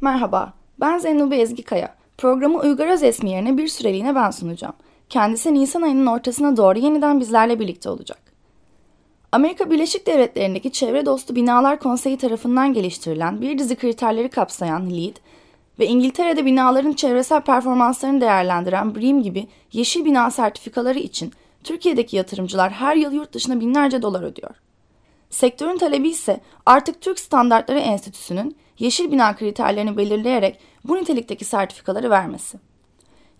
Merhaba, ben Zeynep Ezgi Kaya. Programı Uygar Özesmi yerine bir süreliğine ben sunacağım. Kendisi Nisan ayının ortasına doğru yeniden bizlerle birlikte olacak. Amerika Birleşik Devletleri'ndeki Çevre Dostu Binalar Konseyi tarafından geliştirilen bir dizi kriterleri kapsayan LEED ve İngiltere'de binaların çevresel performanslarını değerlendiren BREEAM gibi yeşil bina sertifikaları için Türkiye'deki yatırımcılar her yıl yurt dışına binlerce dolar ödüyor. Sektörün talebi ise artık Türk Standartları Enstitüsü'nün yeşil bina kriterlerini belirleyerek bu nitelikteki sertifikaları vermesi.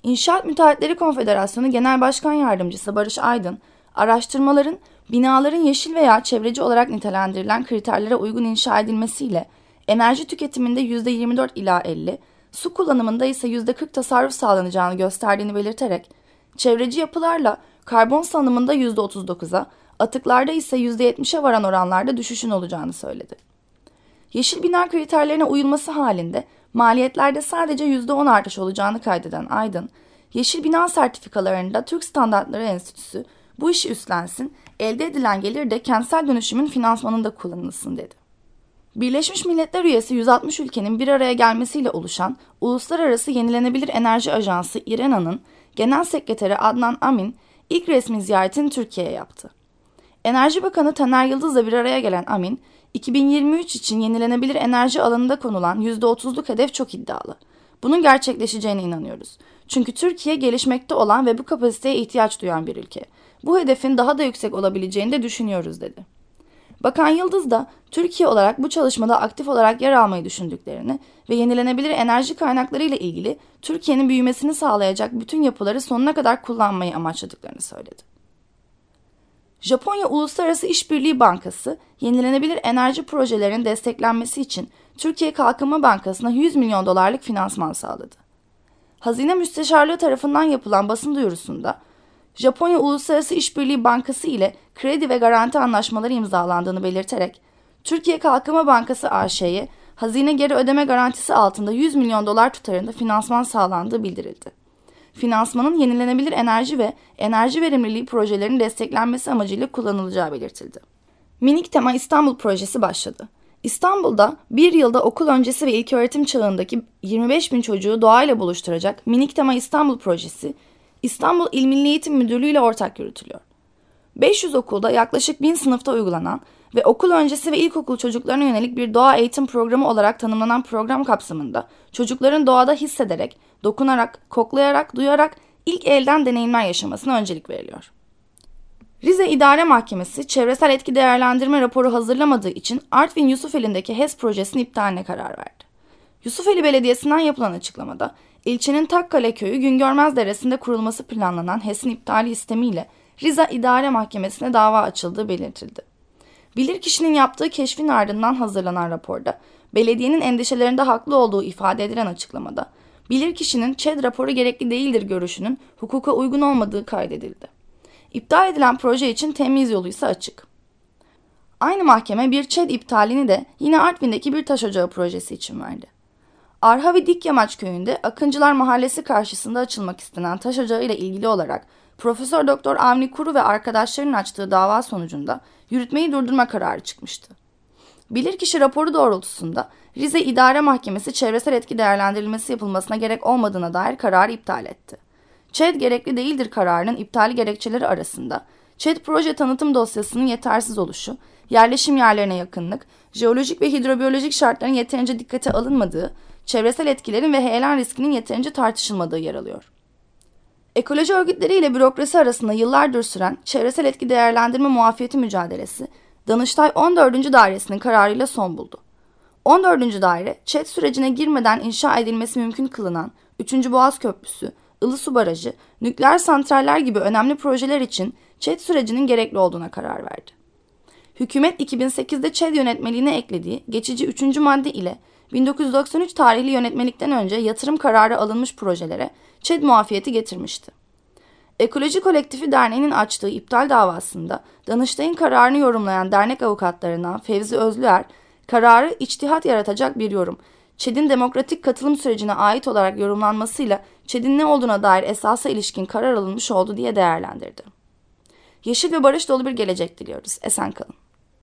İnşaat Müteahhitleri Konfederasyonu Genel Başkan Yardımcısı Barış Aydın, araştırmaların binaların yeşil veya çevreci olarak nitelendirilen kriterlere uygun inşa edilmesiyle enerji tüketiminde %24 ila 50, su kullanımında ise %40 tasarruf sağlanacağını gösterdiğini belirterek, çevreci yapılarla karbon salınımında %39'a, atıklarda ise %70'e varan oranlarda düşüşün olacağını söyledi. Yeşil bina kriterlerine uyulması halinde maliyetlerde sadece %10 artış olacağını kaydeden Aydın, yeşil bina sertifikalarında Türk Standartları Enstitüsü bu işi üstlensin, elde edilen gelir de kentsel dönüşümün finansmanında kullanılsın dedi. Birleşmiş Milletler üyesi 160 ülkenin bir araya gelmesiyle oluşan Uluslararası Yenilenebilir Enerji Ajansı İRENA'nın Genel Sekreteri Adnan Amin ilk resmi ziyaretini Türkiye'ye yaptı. Enerji Bakanı Taner Yıldız'la bir araya gelen Amin, 2023 için yenilenebilir enerji alanında konulan %30'luk hedef çok iddialı. Bunun gerçekleşeceğine inanıyoruz. Çünkü Türkiye gelişmekte olan ve bu kapasiteye ihtiyaç duyan bir ülke. Bu hedefin daha da yüksek olabileceğini de düşünüyoruz dedi. Bakan Yıldız da Türkiye olarak bu çalışmada aktif olarak yer almayı düşündüklerini ve yenilenebilir enerji kaynakları ile ilgili Türkiye'nin büyümesini sağlayacak bütün yapıları sonuna kadar kullanmayı amaçladıklarını söyledi. Japonya Uluslararası İşbirliği Bankası, yenilenebilir enerji projelerinin desteklenmesi için Türkiye Kalkınma Bankası'na 100 milyon dolarlık finansman sağladı. Hazine Müsteşarlığı tarafından yapılan basın duyurusunda, Japonya Uluslararası İşbirliği Bankası ile kredi ve garanti anlaşmaları imzalandığını belirterek, Türkiye Kalkınma Bankası AŞ'ye hazine geri ödeme garantisi altında 100 milyon dolar tutarında finansman sağlandığı bildirildi finansmanın yenilenebilir enerji ve enerji verimliliği projelerinin desteklenmesi amacıyla kullanılacağı belirtildi. Minik Tema İstanbul projesi başladı. İstanbul'da bir yılda okul öncesi ve ilk öğretim çağındaki 25 bin çocuğu doğayla buluşturacak Minik Tema İstanbul projesi İstanbul İl Milli Eğitim Müdürlüğü ile ortak yürütülüyor. 500 okulda yaklaşık 1000 sınıfta uygulanan ve okul öncesi ve ilkokul çocuklarına yönelik bir doğa eğitim programı olarak tanımlanan program kapsamında çocukların doğada hissederek, dokunarak, koklayarak, duyarak ilk elden deneyimler yaşamasına öncelik veriliyor. Rize İdare Mahkemesi çevresel etki değerlendirme raporu hazırlamadığı için Artvin Yusufeli'ndeki HES projesinin iptaline karar verdi. Yusufeli Belediyesi'nden yapılan açıklamada ilçenin Takkale Köyü Güngörmez Deresi'nde kurulması planlanan HES'in iptali istemiyle Rize İdare Mahkemesi'ne dava açıldığı belirtildi. Bilirkişinin yaptığı keşfin ardından hazırlanan raporda belediyenin endişelerinde haklı olduğu ifade edilen açıklamada bilirkişinin ÇED raporu gerekli değildir görüşünün hukuka uygun olmadığı kaydedildi. İptal edilen proje için temiz yolu ise açık. Aynı mahkeme bir ÇED iptalini de yine Artvin'deki bir taş ocağı projesi için verdi. Arhavi Dikyamaç köyünde Akıncılar Mahallesi karşısında açılmak istenen taş ocağı ile ilgili olarak Profesör Doktor Avni Kuru ve arkadaşlarının açtığı dava sonucunda yürütmeyi durdurma kararı çıkmıştı. Bilirkişi raporu doğrultusunda Rize İdare Mahkemesi çevresel etki değerlendirilmesi yapılmasına gerek olmadığına dair kararı iptal etti. ÇED gerekli değildir kararının iptali gerekçeleri arasında ÇED proje tanıtım dosyasının yetersiz oluşu, yerleşim yerlerine yakınlık, jeolojik ve hidrobiyolojik şartların yeterince dikkate alınmadığı, çevresel etkilerin ve heyelan riskinin yeterince tartışılmadığı yer alıyor. Ekoloji örgütleriyle bürokrasi arasında yıllardır süren çevresel etki değerlendirme muafiyeti mücadelesi, Danıştay 14. Dairesi'nin kararıyla son buldu. 14. Daire, ÇED sürecine girmeden inşa edilmesi mümkün kılınan 3. Boğaz Köprüsü, Ilısu Barajı, nükleer santraller gibi önemli projeler için ÇED sürecinin gerekli olduğuna karar verdi. Hükümet 2008'de ÇED yönetmeliğine eklediği geçici 3. madde ile 1993 tarihli yönetmelikten önce yatırım kararı alınmış projelere ÇED muafiyeti getirmişti. Ekoloji Kolektifi Derneği'nin açtığı iptal davasında Danıştay'ın kararını yorumlayan dernek avukatlarından Fevzi Özlüer, kararı içtihat yaratacak bir yorum, ÇED'in demokratik katılım sürecine ait olarak yorumlanmasıyla ÇED'in ne olduğuna dair esasa ilişkin karar alınmış oldu diye değerlendirdi. Yeşil ve barış dolu bir gelecek diliyoruz. Esen kalın.